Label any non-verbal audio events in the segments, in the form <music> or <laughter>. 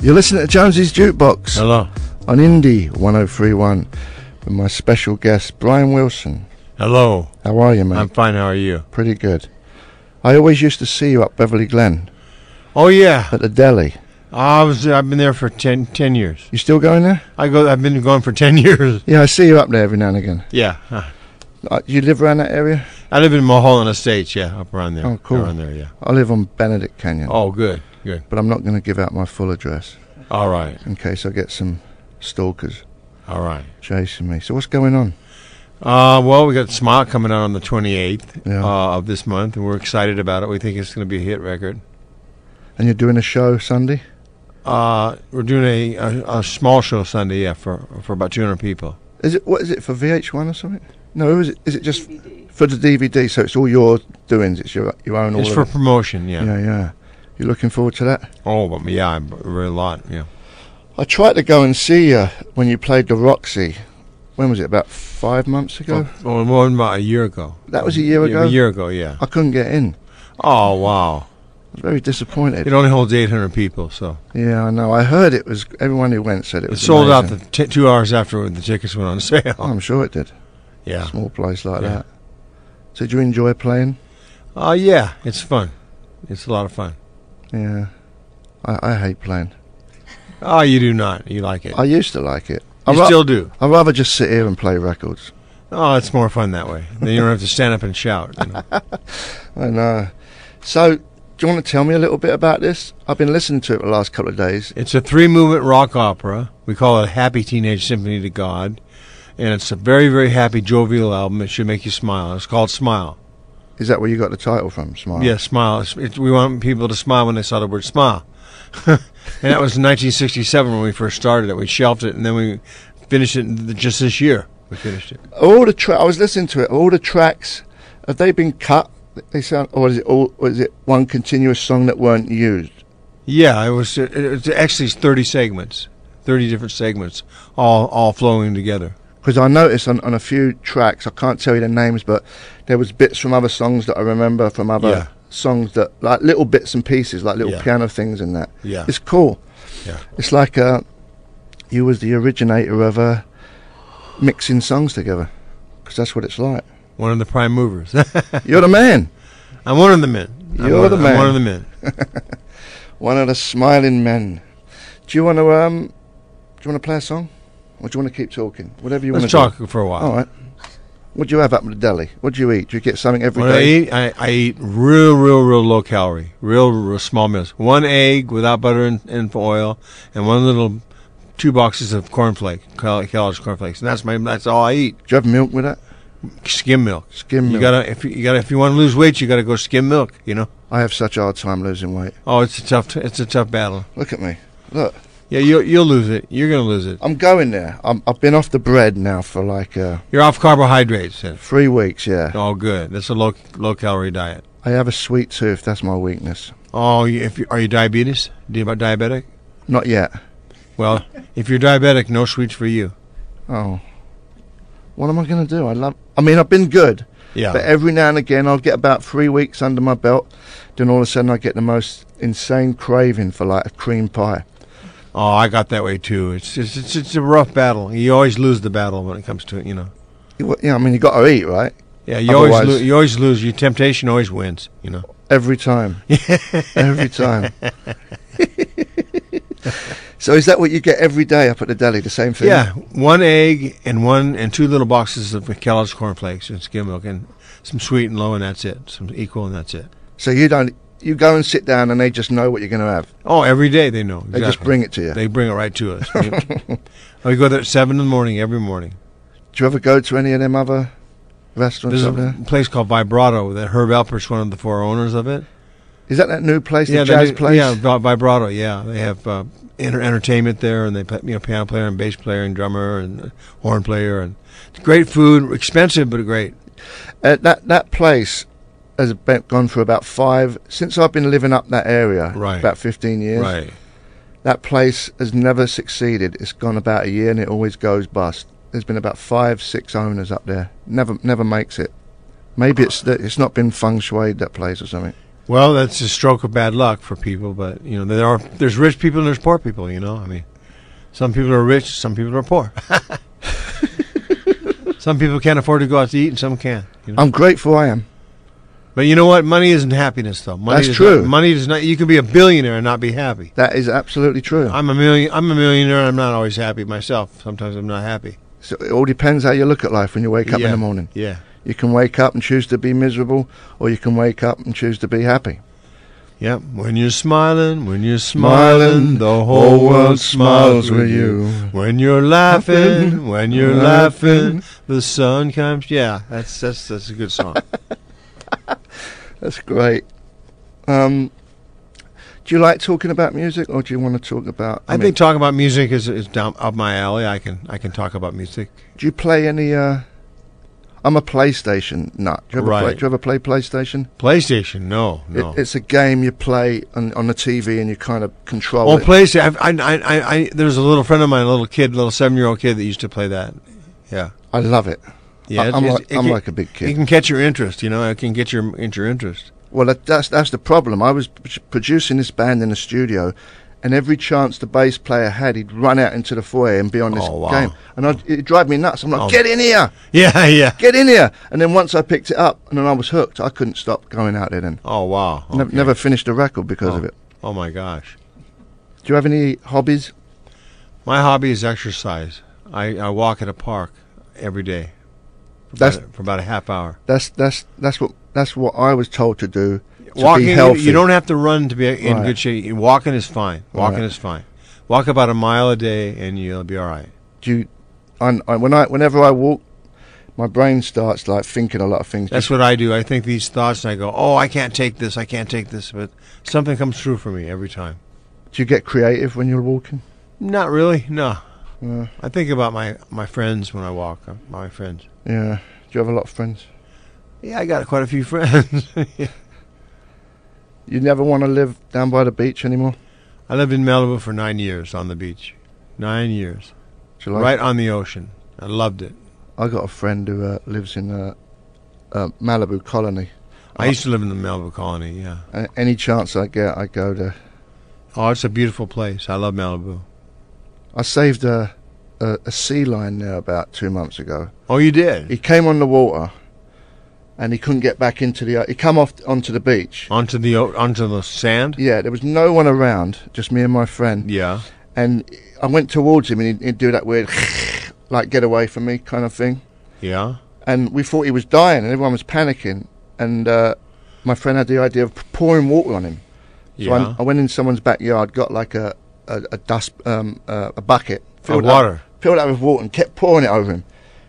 You're listening to Jonesy's Jukebox Hello. on Indie 1031 with my special guest, Brian Wilson. Hello. How are you, mate? I'm fine. How are you? Pretty good. I always used to see you up Beverly Glen Oh yeah. at the deli. I was. I've been there for 10, 10 years. You still going there? I go. I've been going for ten <laughs> years. Yeah, I see you up there every now and again. Yeah. Uh, Uh, you live around that area? I live in Mulholland Estates. Yeah, up around there. Oh, cool. Around there. Yeah. I live on Benedict Canyon. Oh, good. Good. But I'm not going to give out my full address All right. in case I get some stalkers All right. chasing me. So what's going on? Uh, well, we got Smile coming out on the 28th Yeah. uh, of this month, and we're excited about it. We think it's going to be a hit record. And you're doing a show Sunday? Uh, we're doing a, a, a small show Sunday, yeah, for for about 200 people. Is it what is it for VH1 or something? No, is it is it just for the DVD? So it's all your doings. It's your your own. It's of for it? promotion, yeah. yeah, yeah. You looking forward to that? Oh, but yeah, a lot, yeah. I tried to go and see you when you played the Roxy. When was it? About five months ago. Oh, well, more than about a year ago. That was a year ago? A year ago, yeah. I couldn't get in. Oh wow! I was very disappointed. It only holds 800 people, so yeah, I know. I heard it was. Everyone who went said it it was sold out the t- two hours after the tickets went on <laughs> sale. Oh, I'm sure it did. yeah. Small place like Yeah. that. So did you enjoy playing? Oh yeah, it's fun. It's a lot of fun. Yeah. I, I hate playing. <laughs> Oh, you do not. You like it. I used to like it. I you ra- still do. I'd rather just sit here and play records. Oh, it's more fun that way. Then you don't have to stand up and shout. you know. <laughs> I know. So, do you want to tell me a little bit about this? I've been listening to it the last couple of days. It's a three-movement rock opera. We call it Happy Teenage Symphony to God, and it's a very, very happy, jovial album. It should make you smile. It's called Smile. Is that where you got the title from? Smile. Yeah, smile. It, we want people to smile when they saw the word smile. <laughs> and that was 1967 when we first started it. We shelved it, and then we finished it just this year. We finished it. All the tra- I was listening to it. All the tracks have they been cut? They sound, or is it all? Or is it one continuous song that weren't used? Yeah, it was. It, it's actually 30 segments, 30 different segments, all all flowing together. Because I noticed on, on a few tracks, I can't tell you the names, but there was bits from other songs that I remember from other Yeah. songs that like little bits and pieces, like little Yeah. piano things and that. Yeah. It's cool. Yeah. It's like uh, you was the originator of uh, mixing songs together, because that's what it's like. One of the prime movers. <laughs> You're the man, I'm one of the men. I'm You're one, the I'm one of the men. <laughs> one of the smiling men. Do you want to um? Do you want to play a song, or do you want to keep talking? Whatever you want Let's to talk for a while. All right. What do you have up in the deli? What do you eat? Do you get something every When I eat, I, I eat real, real, real low calorie, real, real small meals. One egg without butter and, and oil, and one little two boxes of cornflake, Kel- Kellogg's cornflakes, and that's my that's all I eat. Do you have milk with that? Skim milk. Skim You milk. gotta if you, you gotta if you want to lose weight, you gotta go skim milk. You know. I have such a hard time losing weight. Oh, it's a tough it's a tough battle. Look at me. Look, Yeah, you'll you'll lose it. You're gonna lose it. I'm going there. I'm, I've been off the bread now for like uh, You're off carbohydrates. then. three weeks. Yeah. Oh, good. That's a low low calorie diet. I have a sweet tooth. That's my weakness. Oh, you- if you, are you diabetes? Do you about diabetic? Not yet. Well, if you're diabetic, no sweets for you. Oh. What am I going to do? I love. I mean, I've been good, Yeah. but every now and again, I'll get about three weeks under my belt. Then all of a sudden, I get the most insane craving for like a cream pie. Oh, I got that way too. It's it's it's, it's a rough battle. You always lose the battle when it comes to it. You know. You- Yeah, I mean, you got to eat, right? Yeah, you always lo- you always lose. Your temptation always wins. You know. Every time. <laughs> every time. <laughs> so is that what you get every day up at the deli? The same thing? Yeah, one egg and one and two little boxes of Kellogg's cornflakes and skim milk and some sweet and low and that's it. Some equal and that's it. So you don't. You go and sit down, and they just know what you're going to have. Oh, every day they know. They just bring it to you. They bring it right to us. <laughs> we go there at seven in the morning every morning. Do you ever go to any of them other restaurants There's up there? a place called Vibrato that Herb Alpert's one of the four owners of it. Is that that new place, the yeah, jazz they, place? Yeah, Vibrato. Yeah, they have uh, enter- entertainment there, and they put, you know piano player and bass player and drummer and uh, horn player and great food, expensive but great. Uh, that that place has been, gone for about five since I've been living up that area. Right. About fifteen years. Right. That place has never succeeded. It's gone about a year and it always goes bust. There's been about five, six owners up there. Never, never makes it. Maybe it's that it's not been feng shuied that place or something. Well, that's a stroke of bad luck for people, but you know there are there's rich people and there's poor people. You know, I mean, some people are rich, some people are poor. <laughs> <laughs> some people can't afford to go out to eat, and some can. You know? I'm grateful I am. But you know what? Money isn't happiness, though. Money That's true. Not, money does not. You can be a billionaire and not be happy. That is absolutely true. I'm a million. I'm a millionaire. And I'm not always happy myself. Sometimes I'm not happy. So it all depends how you look at life when you wake up in the morning. Yeah. You can wake up and choose to be miserable, or you can wake up and choose to be happy. Yep. When you're smiling, when you're smiling, the whole world smiles with you. When you're laughing, when you're laughing. laughing, the sun comes. Yeah, that's that's that's a good song. <laughs> That's great. Um, do you like talking about music, or do you want to talk about? I, think talking about music is is down up my alley. I can I can talk about music. Do you play any? Uh, I'm a PlayStation nut. Do you ever play? Right. Do you ever play PlayStation? PlayStation, no, It, no. it's a game you play on, on the TV and you kind of control Oh, it. PlayStation. I, I, I, I, there's a little friend of mine, a little kid, a little seven-year-old kid that used to play that. Yeah, I love it. Yeah. It- I'm, it- like, it I'm can- like a big It kid. can catch your interest. You know, it can get your get your interest. Well, that, that's that's the problem. I was p- producing this band in the studio, and every chance the bass player had, he'd run out into the foyer and be on this Oh, wow. game, and I'd, it'd drive me nuts. I'm like, Oh. "Get in here, <laughs> Yeah, yeah. get in here!" And then once I picked it up, and then I was hooked. I couldn't stop going out there. Then Oh wow. Okay. never finished a record because of oh. it. Oh my gosh. Do you have any hobbies? My hobby is exercise. I, I walk at a park every day. For That's- about, for about a half hour. That's that's that's what that's what I was told to do. To Walking, be you- healthy. you don't have to run to be in Right. good shape. Walking is fine. Walking Right. is fine. Walk about a mile a day and you'll be all right. Do you, I, I, when I whenever I walk, my brain starts like thinking a lot of things. That's what I do. I think these thoughts and I go, oh, I can't take this. I can't take this. But something comes true for me every time. do you get creative when you're walking? Not really. No. I think about my, my friends when I walk. uh, My friends. yeah. Do you have a lot of friends? Yeah, I got quite a few friends. <laughs> You never want to live down by the beach anymore. I lived in Malibu for nine years on the beach. Nine years. Like? right on the ocean. I loved it. I got a friend who uh, lives in a, uh, Malibu Colony. I used to live in the Malibu colony, yeah. Any chance I get, I go to. Oh, it's a beautiful place. I love Malibu. I saved a, a, a sea lion there about two months ago. Oh, you did? He came on the water, and he couldn't get back into the. He come off onto the beach. onto the o- onto the sand? Yeah, there was no one around, just me and my friend. Yeah. And I went towards him, and he'd, he'd do that weird, <laughs> like get away from me kind of thing. Yeah. And we thought he was dying, and everyone was panicking. And uh, my friend had the idea of pouring water on him. So Yeah. I, I went in someone's backyard, got like a a, a dust um, uh, a bucket, filled water. up, filled up with water, and kept pouring it over him.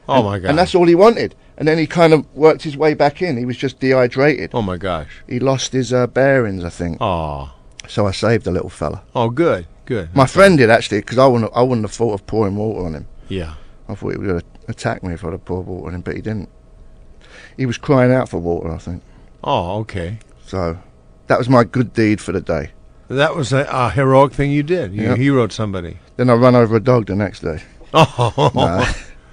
Oh and, my god. And that's all he wanted. And then he kind of worked his way back in. He was just dehydrated. Oh my gosh. He lost his uh, bearings, I think. Oh. So I saved the little fella. Oh, good. Good. My friend did actually, because I wouldn't I wouldn't have thought of pouring water on him. Yeah. I thought he would have attacked me if I'd have poured water on him, but he didn't. He was crying out for water, I think. Oh, okay. So that was my good deed for the day. That was a, a heroic thing you did. You Yeah. heroed somebody. Then I run over a dog the next day. Oh. Nah.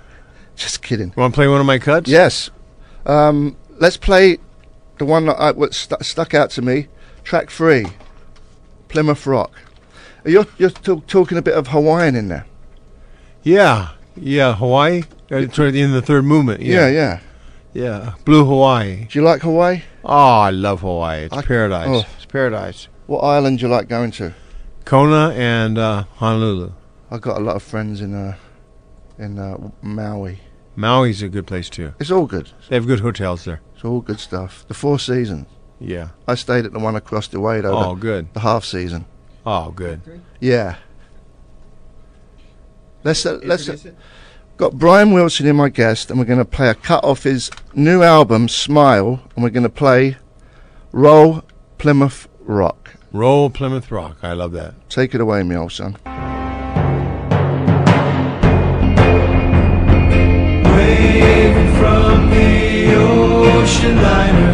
<laughs> Just kidding. Want to play one of my cuts? Yes. Um, let's play the one that I, what stu- stuck out to me. Track three, Plymouth Rock. You're, you're t- talking a bit of Hawaiian in there. Yeah. Yeah. Hawaii. Uh, toward the end of the third movement. Yeah, Yeah. yeah. Yeah. Blue Hawaii. Do you like Hawaii? Oh, I love Hawaii. It's I- paradise. oh. It's paradise. What island do you like going to? Kona and uh, Honolulu. I've got a lot of friends in uh, in uh, Maui. Maui's a good place too. It's all good. They have good hotels there. It's all good stuff. The Four Seasons. Yeah. I stayed at the one across the way though. Oh, the, good. the half season. Oh, good. Yeah. Let's uh, let's uh, got Brian Wilson in my guest, and we're going to play a cut off his new album Smile, and we're going to play Roll Plymouth Rock. Roll Plymouth Rock. I love that. Take it away, me old son. Waving from the ocean liner.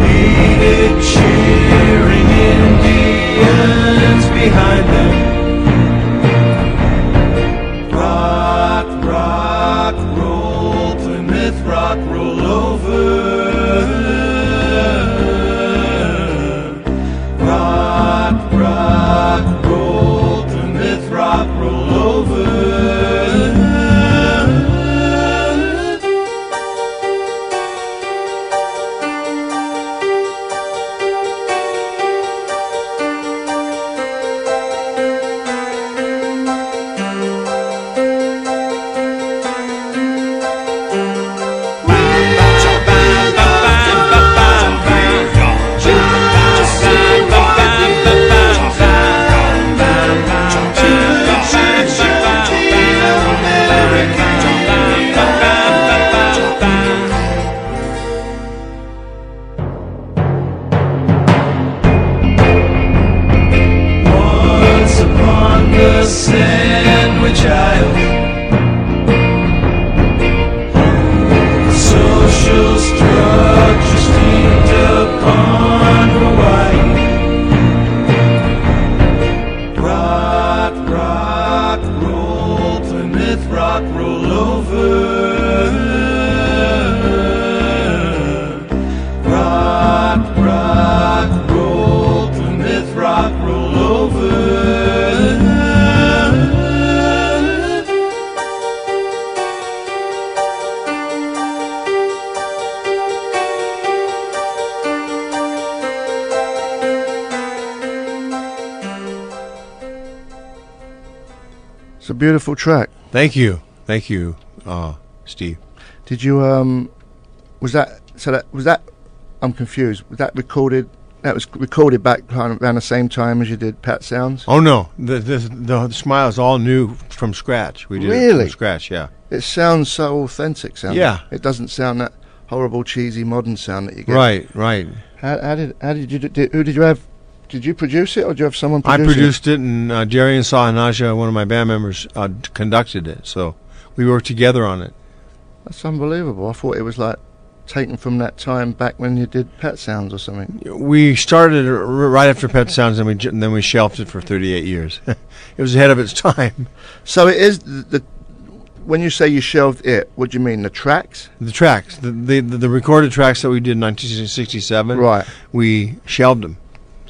Needed cheering Indians behind them. Beautiful track. Thank you, thank you, uh, Steve. Did you um was that so that was that I'm confused. Was that recorded that was recorded back kind of around the same time as you did Pet Sounds? Oh no, the the the, the smile is all new from scratch. We did it Really? from scratch. Yeah. It sounds so authentic sound. Yeah. It doesn't sound that horrible cheesy modern sound that you get. Right, right. How, how did how did you did, who did you have did you produce it or did you have someone produce I produced it, and uh, Darian Sahanaja, one of my band members, uh, conducted it. So we worked together on it. it? That's unbelievable. I thought it was like taken from that time back when you did Pet Sounds or something. We started right after Pet Sounds, and we j- and then we shelved it for 38 years. <laughs> it was ahead of its time. So it is the, the when you say you shelved it, what do you mean? The tracks? The tracks, the the, the, the recorded tracks that we did in 1967, Right. we shelved them.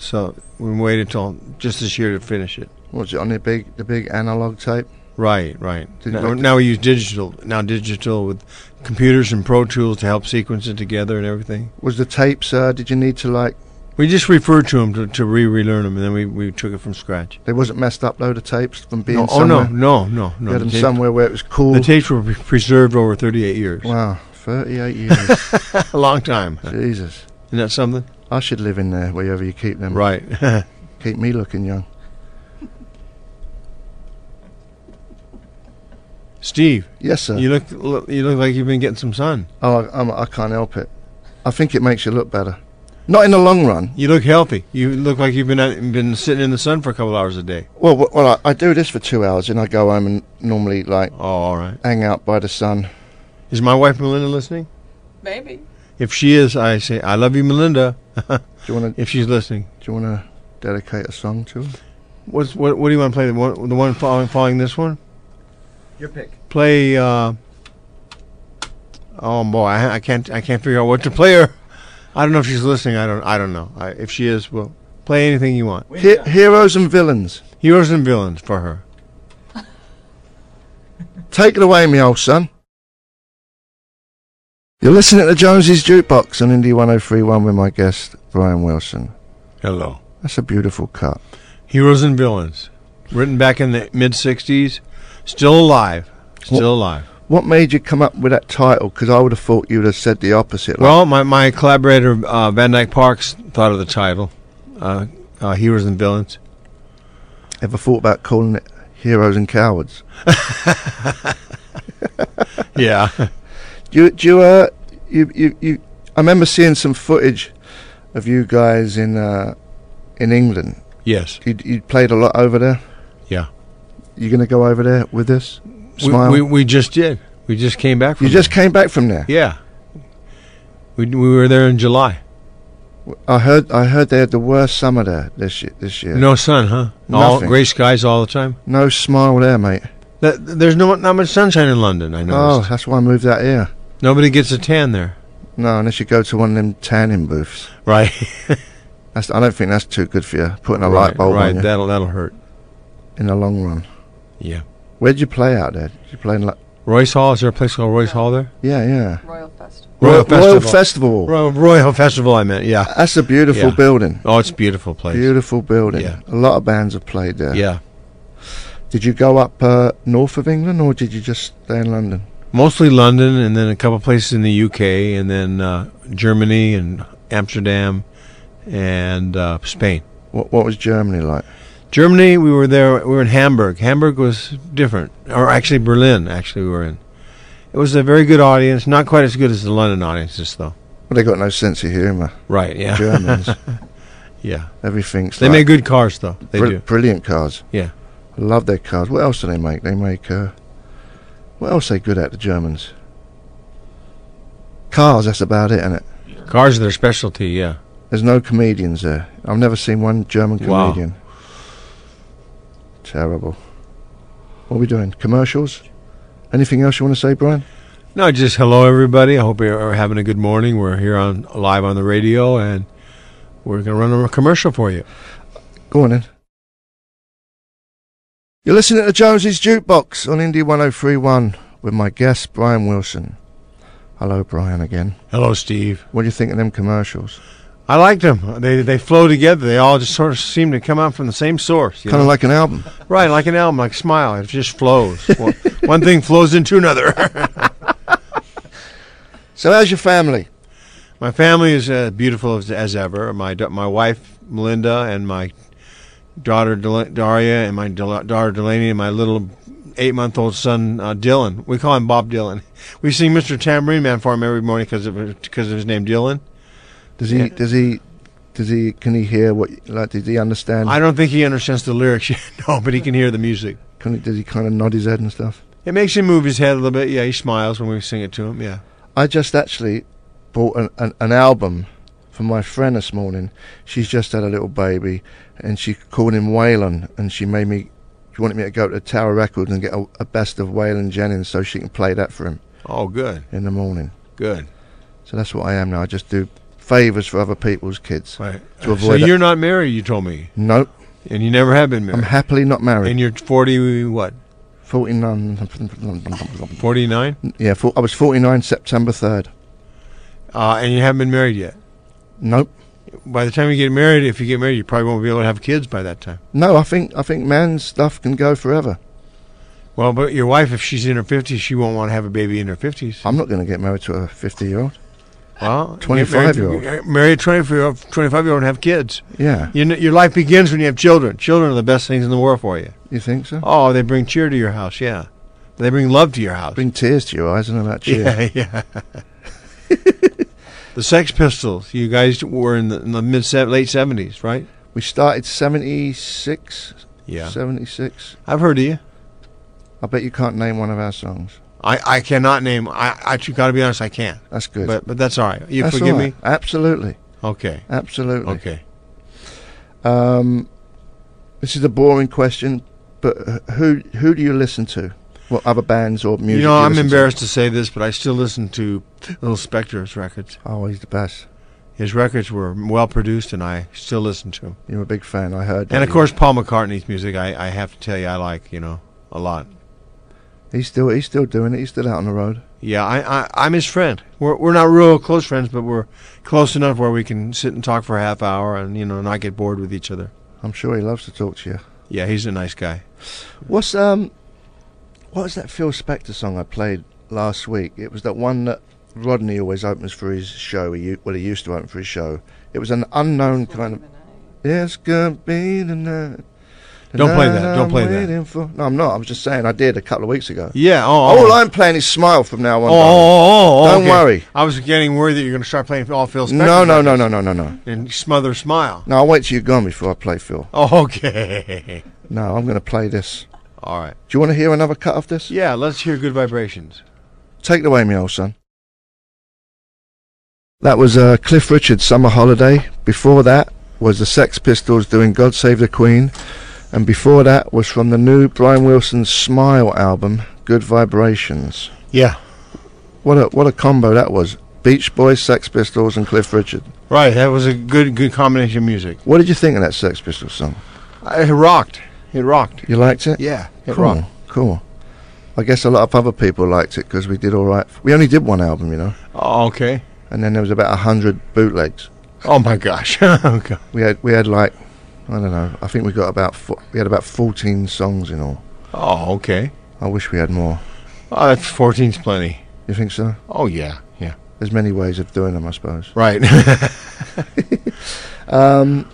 So we waited till just this year to finish it. Was it on the big the big analog tape? Right, right. Did- Now, now we use digital. Now digital with computers and Pro Tools to help sequence it together and everything. Was the tapes? Uh, did you need to like? We just referred to them to, to re-relearn them, and then we, we took it from scratch. They wasn't messed up load of tapes from being No, oh somewhere. no, no, no, You no. had The, them somewhere where it was cool. the tapes were pre- preserved over 38 years. wow, thirty-eight years. <laughs> A long time. Jesus, Isn't that something? I should live in there wherever you keep them. Right. <laughs> Keep me looking young. Steve, Yes, sir. you look look- you look like you've been getting some sun. oh, I, I'm, I can't help it. I think it makes you look better. Not in the long run. You look healthy. You look like you've been at, been sitting in the sun for a couple hours a day. Well, w- well, I, I do this for two hours, and I go home and normally like Oh, all right. hang out by the sun. Is my wife Melinda listening? Maybe. If she is, I say I love you, Melinda. Do you want to? <laughs> if she's listening, Do you want to dedicate a song to her? what's what? What do you want to play? The one, the one following, following this one? Your pick. Play. Uh, oh boy, I, I can't. I can't figure out what to play her. I don't know if she's listening. I don't. I don't know. I, if she is, well, play anything you want. He- heroes and villains. Heroes and villains for her. Take it away, me old son. You're listening to Jonesy's Jukebox on Indie 1031 with my guest, Brian Wilson. Hello. That's a beautiful cut. Heroes and villains, written back in the mid '60s, still alive. Still alive. What made you come up with that title? Because I would have thought you would have said the opposite. like- Well, my, my collaborator uh, Van Dyke Parks thought of the title, uh, uh, Heroes and Villains. ever thought about calling it Heroes and Cowards? <laughs> Yeah. <laughs> Do you, do you, uh, you, you, you, I remember seeing some footage of you guys in, uh, in England. yes. You, you played a lot over there. Yeah. You going to go over there with us? We, Smile. we, we just did. We just came back from you just there. came back from there. Yeah. We, we were there in July. I heard. I heard they had the worst summer there this year. This year. No sun, huh? All gray skies all the time. No smile there, mate. That, there's no not much sunshine in London, I know. Oh, that's why I moved out here. Nobody gets a tan there. No, unless you go to one of them tanning booths. Right. <laughs> That's. I don't think that's too good for you. Putting a right, light bulb right. on you That'll that'll hurt. in the long run. Yeah. Where'd you play out there? Did you play in? Like, Royce Hall. Is there a place called Royce Hall there? yeah, yeah. Royal Festival. Royal Royal, Royal Festival. Festival. Royal, Royal Festival. I meant. Yeah. That's a beautiful Yeah. building. Oh, it's a beautiful place. Beautiful building. Yeah. A lot of bands have played there. Yeah. Did you go up uh, north of England or did you just stay in London? Mostly London, and then a couple places in the UK, and then uh, Germany and Amsterdam, and uh, Spain. What What was Germany like? Germany, we were there. We were in Hamburg. Hamburg was different, or actually Berlin. Actually, we were in. It was a very good audience. Not quite as good as the London audiences, though. Well, they got no sense of humour. Right? Yeah. Germans. <laughs> yeah. Everything's They like make good cars, though. They bri- do. brilliant cars. Yeah. I love their cars. What else do they make? They make uh, what else are they good at? The Germans. Cars. That's about it, isn't it? Cars are their specialty. Yeah. There's no comedians there. I've never seen one German Wow. comedian. Terrible. What are we doing? Commercials? Anything else you want to say, Brian? No, just hello everybody. I hope you're having a good morning. We're here on live on the radio, and we're gonna run a commercial for you. Go on then. You're listening to Jonesy's Jukebox on Indie 1031 with my guest, Brian Wilson. Hello, Brian, again. Hello, Steve. What do you think of them commercials? I liked them. They they flow together. They all just sort of seem to come out from the same source. Kind of like an album. right, like an album, like Smile. It just flows. one, <laughs> one thing flows into another. <laughs> So, how's your family? my family is uh, beautiful as, as ever. My my wife Melinda and my daughter Del- Daria and my Del- daughter Delaney and my little eight month old son uh, Dylan. We call him Bob Dylan. We sing Mr. Tambourine Man for him every morning because of because of his name Dylan. Does he? Yeah. Does he? Does he? Can he hear what? Like, does he understand? I don't think he understands the lyrics <laughs> yet, no, but he can hear the music. Can he, does he kind of nod his head and stuff? It makes him move his head a little bit. Yeah, he smiles when we sing it to him. Yeah. I just actually bought an, an, an album my friend this morning. She's just had a little baby, and she called him Waylon, and she made me. She wanted me to go to Tower Records and get a, a best of Waylon Jennings so she can play that for him Oh, good, in the morning. good. So that's what I am now. I just do favors for other people's kids. Right. To avoid that- you're not married, you told me, Nope, and you never have been married. I'm happily not married. and you're 40, what? 49. 49? Yeah, for, I was 49 September 3rd. Uh, and you haven't been married yet. Nope. By the time you get married, if you get married, you probably won't be able to have kids by that time. No, I think I think man's stuff can go forever. Well, but your wife, if she's in her 50s, she won't want to have a baby in her 50s. I'm not going to get married to a 50 year old. well, 25-year-old. Marry, a 25-year-old 25-year-old and have kids. Yeah, You know, your life begins when you have children. Children are the best things in the world for you. you think so? Oh, they bring cheer to your house, yeah. They bring love to your house. Bring tears to your eyes and about cheer. <laughs> Yeah, yeah. <laughs> the Sex Pistols, you guys were in the, in the mid late 70s, right? We started 76, Yeah. 76. I've heard of you. I bet you can't name one of our songs. I, I cannot name. I I got to be honest. I can't. That's good. But but that's all right. You That's forgive right. me. Absolutely, Okay. absolutely. Okay. Um, this is a boring question, but who who do you listen to? What other bands or music? you know, do I'm listen to? embarrassed to say this, but I still listen to Little Spector's records. Oh, he's the best. His records were well produced, and I still listen to him. You're a big fan. I heard. And of course, Paul McCartney's music. I, I have to tell you, I like you know a lot. he's still he's still doing it. He's still out on the road. Yeah, I, I I'm his friend. We're we're not real close friends, but we're close enough where we can sit and talk for a half hour and you know not get bored with each other. I'm sure he loves to talk to you. Yeah, he's a nice guy. What's um, what was that Phil Spector song I played last week? It was that one that Rodney always opens for his show. He well, he used to open for his show. It was an unknown kind of. It's gonna be the night. the Don't play that. Don't play that. waiting For. No, I'm not. I was just saying I did a couple of weeks ago. Yeah. Oh. oh. All oh. I'm playing is Smile from now on. Oh, oh, oh, oh, oh, Don't okay. worry. I was getting worried that you're going to start playing all Phil Spector. no, no, no, no, no, no, no. And smother smile. No, I'll wait till you're gone before I play Phil. Oh, okay. <laughs> No, I'm going to play this. All right. Do you want to hear another cut of this? Yeah, let's hear Good Vibrations. Take it away, me old son. That was uh, Cliff Richard's Summer Holiday. Before that was the Sex Pistols doing God Save the Queen. And before that was from the new Brian Wilson's Smile album, Good Vibrations. Yeah. What a what a combo that was. Beach Boys, Sex Pistols, and Cliff Richard. Right. That was a good good combination of music. What did you think of that Sex Pistols song? It rocked. It rocked. You liked it? Yeah. It cool, rocked. cool. I guess a lot of other people liked it because we did all right. We only did one album, you know, Oh, okay. and then there was about a hundred bootlegs. Oh my gosh. <laughs> okay. We had we had like I don't know. I think we got about fo- we had about fourteen songs in all. Oh, okay. I wish we had more. Oh, that's 14's plenty. You think so? Oh, yeah. Yeah. There's many ways of doing them, I suppose. Right. <laughs> <laughs> Um,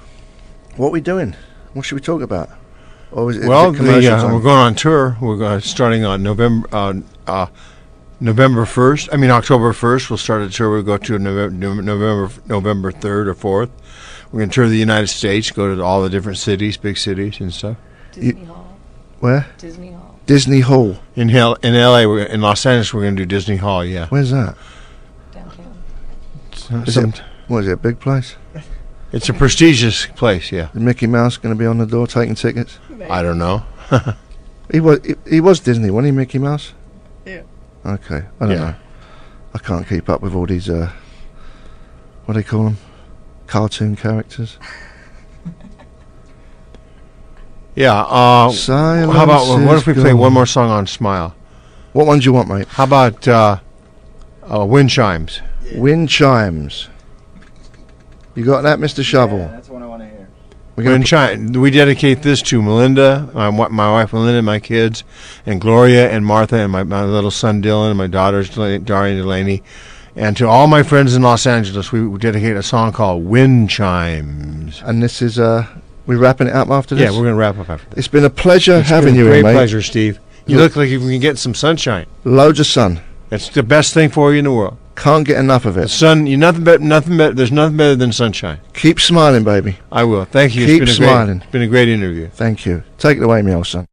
what are we doing? What should we talk about? Or is it, well, is it the, commercial uh, we're going on tour. We're going starting on November uh, uh, November first. I mean October first. We'll start a tour. We'll go to November November November third or fourth. We're going to tour the United States. Go to all the different cities, big cities and stuff. Disney Hall. Where? Disney Hall. Disney Hall. In Hell, in L.A. We're, in Los Angeles, we're going to do Disney Hall. Yeah. Where's that? Downtown. Is it, what is it, a big place? It's a prestigious place. Yeah. Is Mickey Mouse going to be on the door taking tickets? I don't know. <laughs> He was he, he was Disney, wasn't he, Mickey Mouse? Yeah. Okay, I don't Yeah. know. I can't keep up with all these uh, what do they call them? Cartoon characters. <laughs> Yeah. Uh, Silence how about what is if we play one more song on Smile? What one do you want, mate? How about uh, uh, Wind Chimes? Wind chimes. You got that, Mr. Shovel? Yeah, that's what I want to hear. We're gonna Wind Chime. We dedicate this to Melinda, my, my wife Melinda, my kids, and Gloria and Martha, and my, my little son Dylan, and my daughters Dela- Daria and Delaney, and to all my friends in Los Angeles. We dedicate a song called Wind Chimes. and this is uh, we're wrapping it up after this. Yeah, we're gonna wrap up after this. It's been a pleasure It's having been a you, great here, mate. pleasure, Steve. You look like you can get some sunshine. Loads of sun. It's the best thing for you in the world. Can't get enough of it. sun, you nothing better, nothing better. There's nothing better than sunshine. Keep smiling, baby. I will. Thank you. Keep it's been a smiling. Great, it's been a great interview. Thank you. Take it away, me old son.